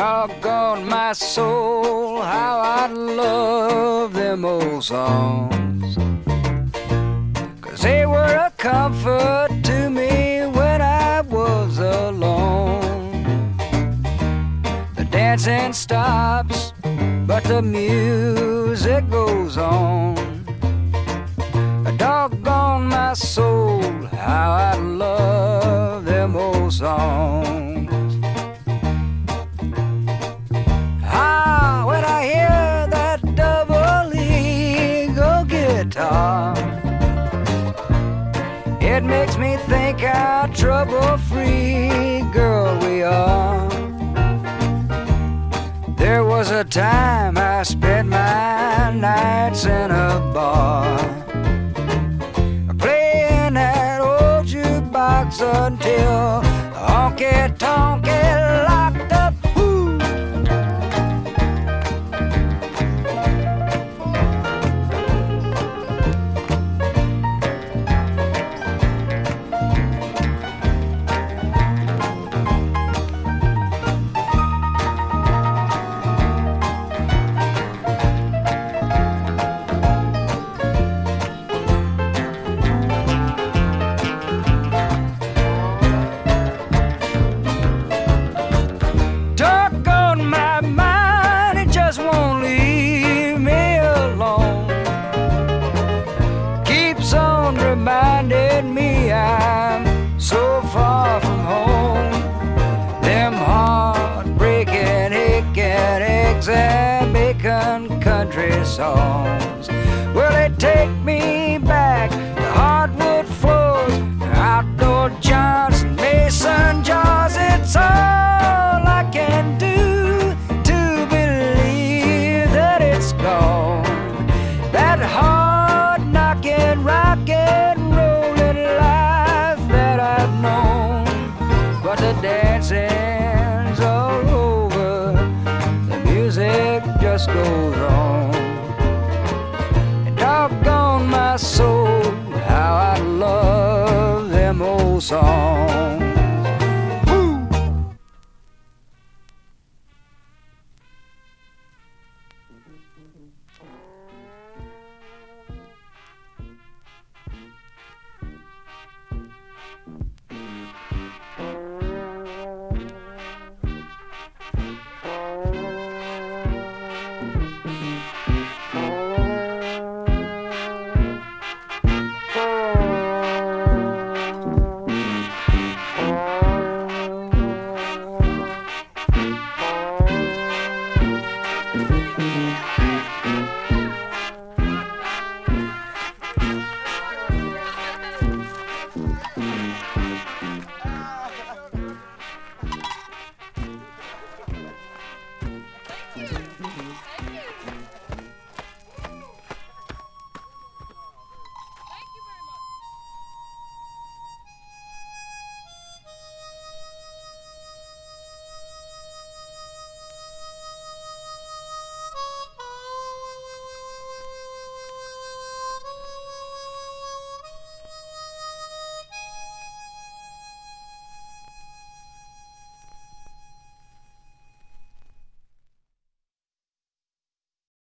Doggone my soul, how I love them old songs. Cause they were a comfort to me when I was alone. The dancing stops, but the music goes on. Doggone my soul, how I love them old songs. Guitar, it makes me think how trouble free girl we are. There was a time I spent my nights in a bar, playing that old jukebox until honky tonk exam bacon country songs. Will they take me back music